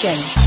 Production.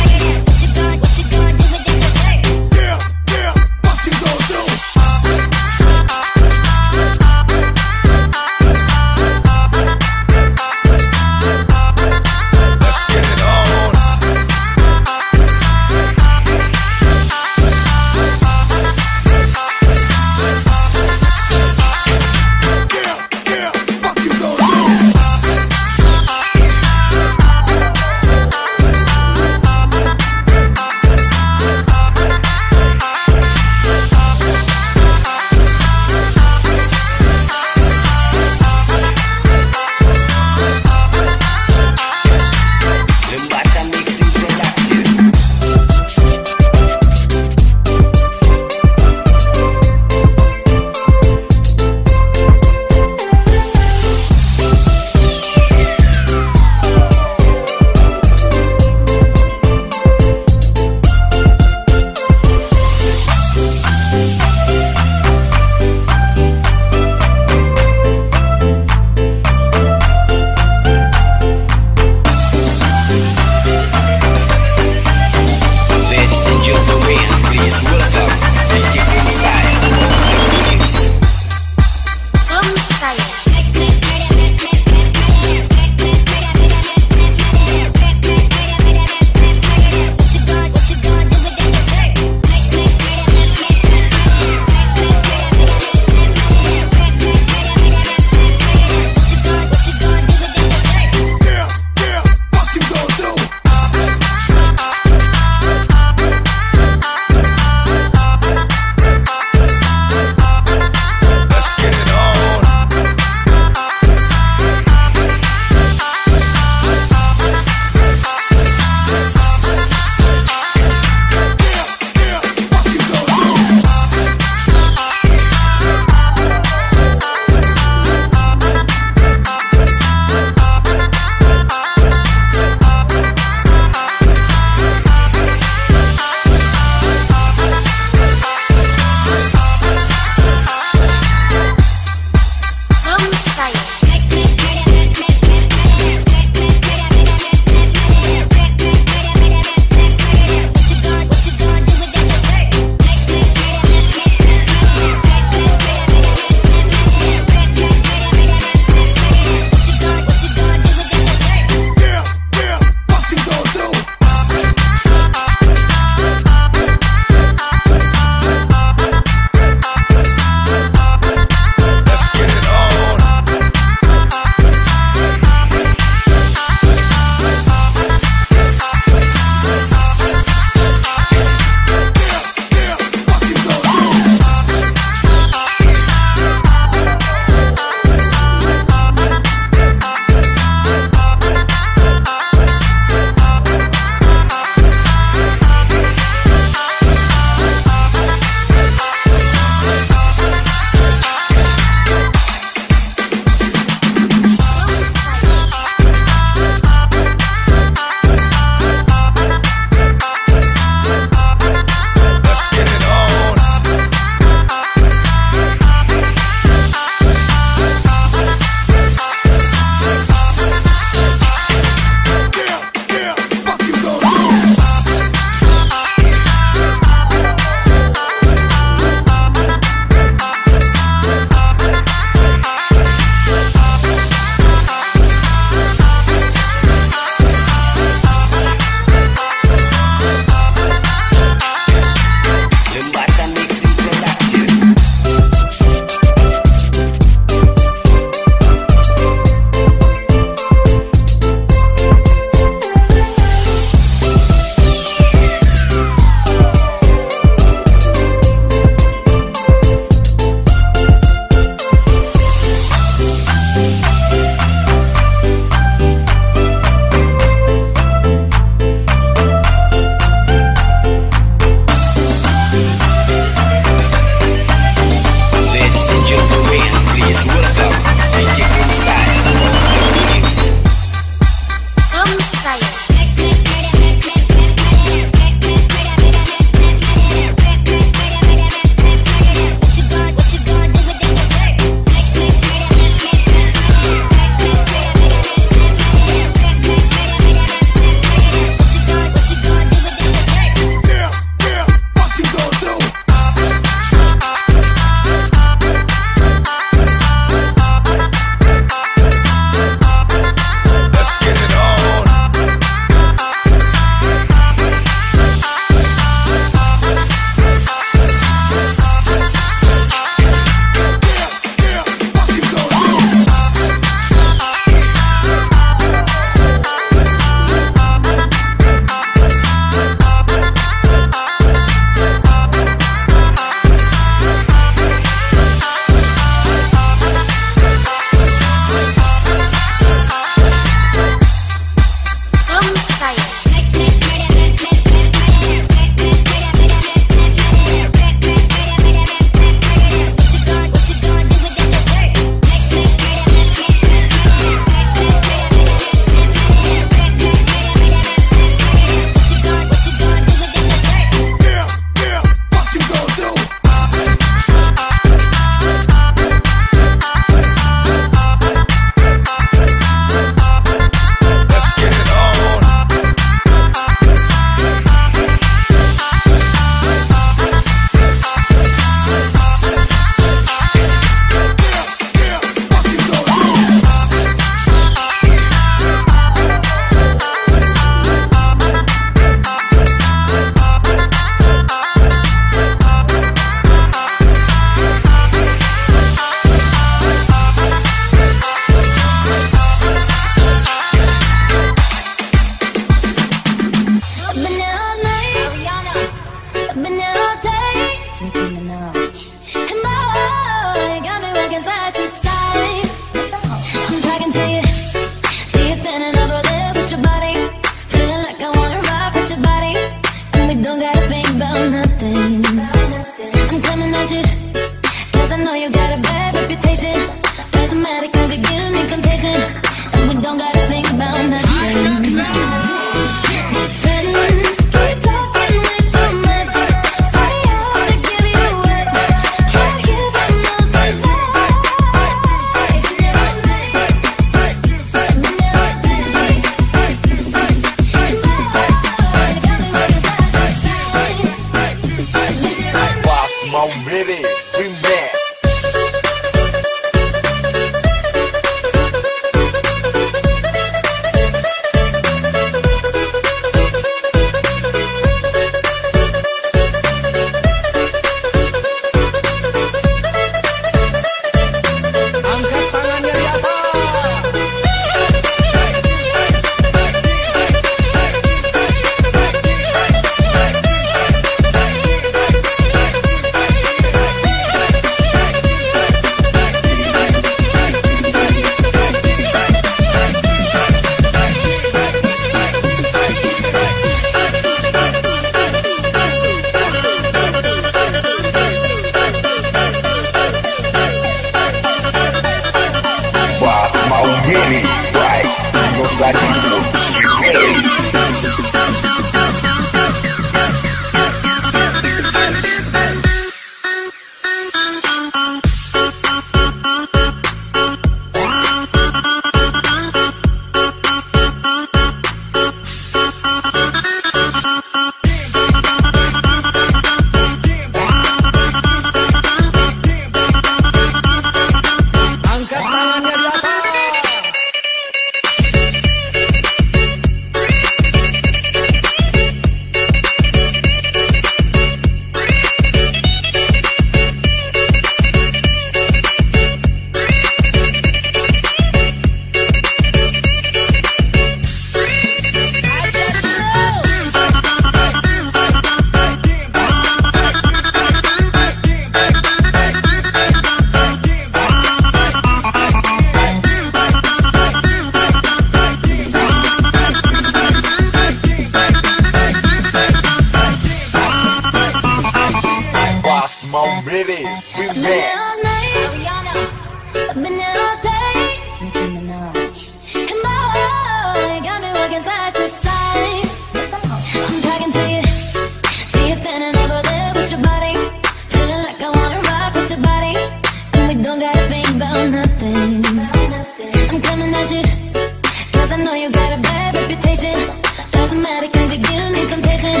give me temptation,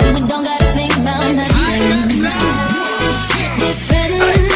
and we don't gotta think about nothing. This friend.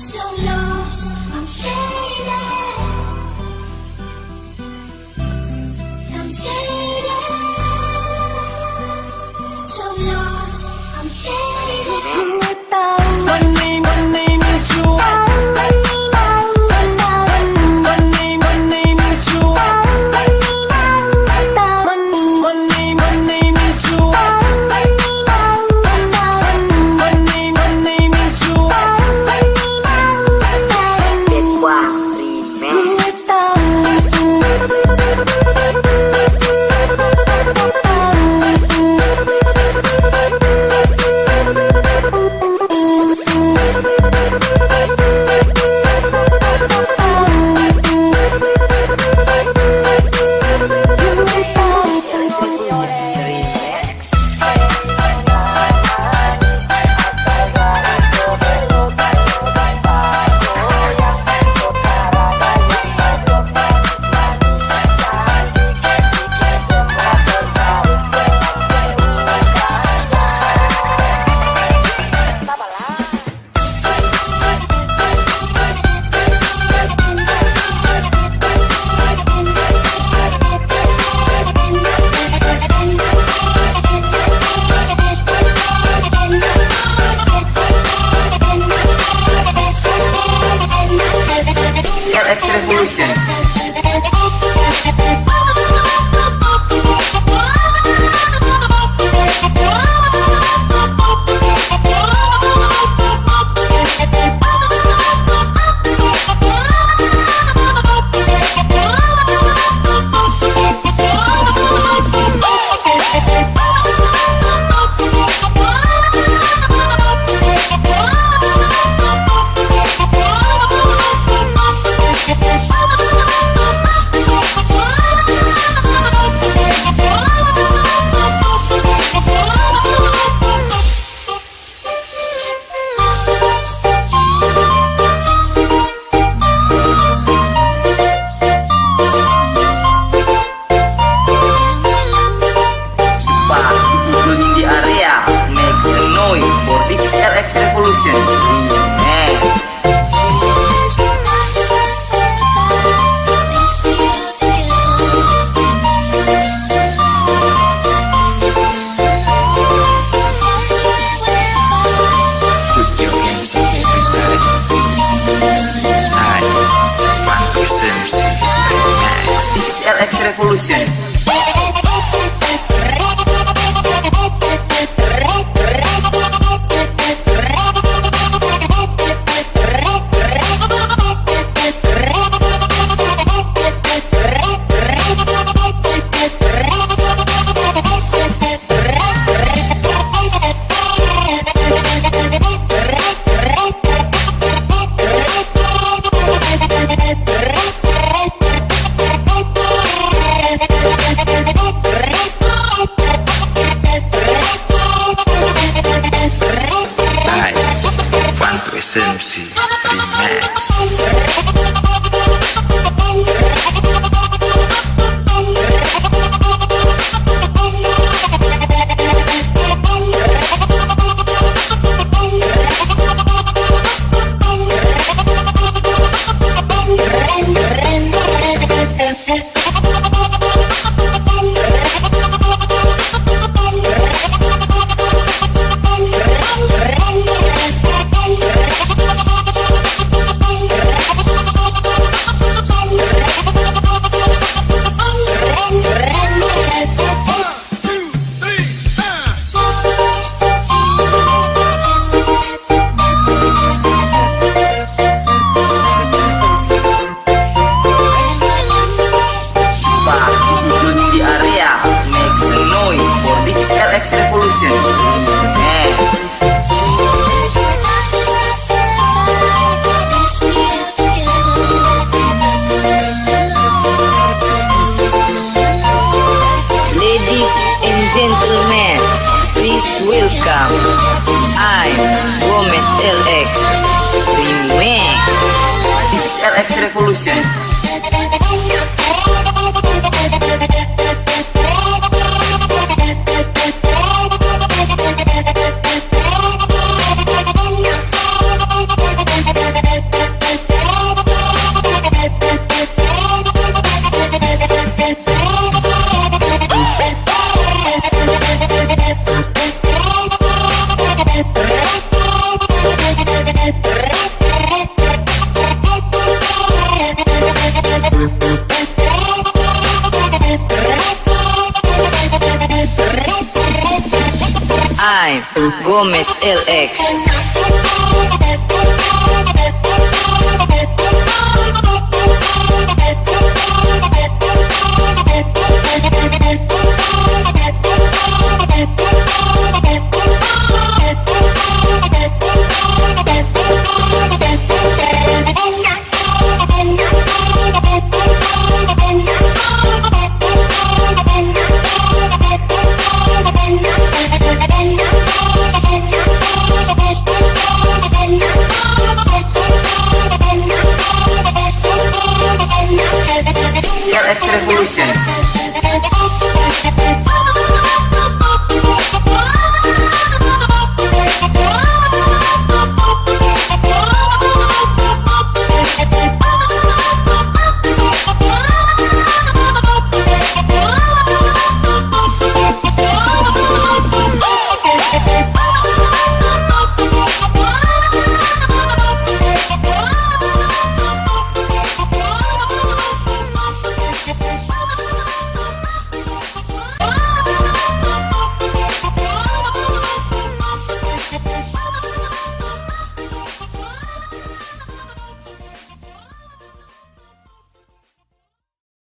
So. Simpson Remax. Gomez LX Remix. This is LX Revolution. Gómez LX.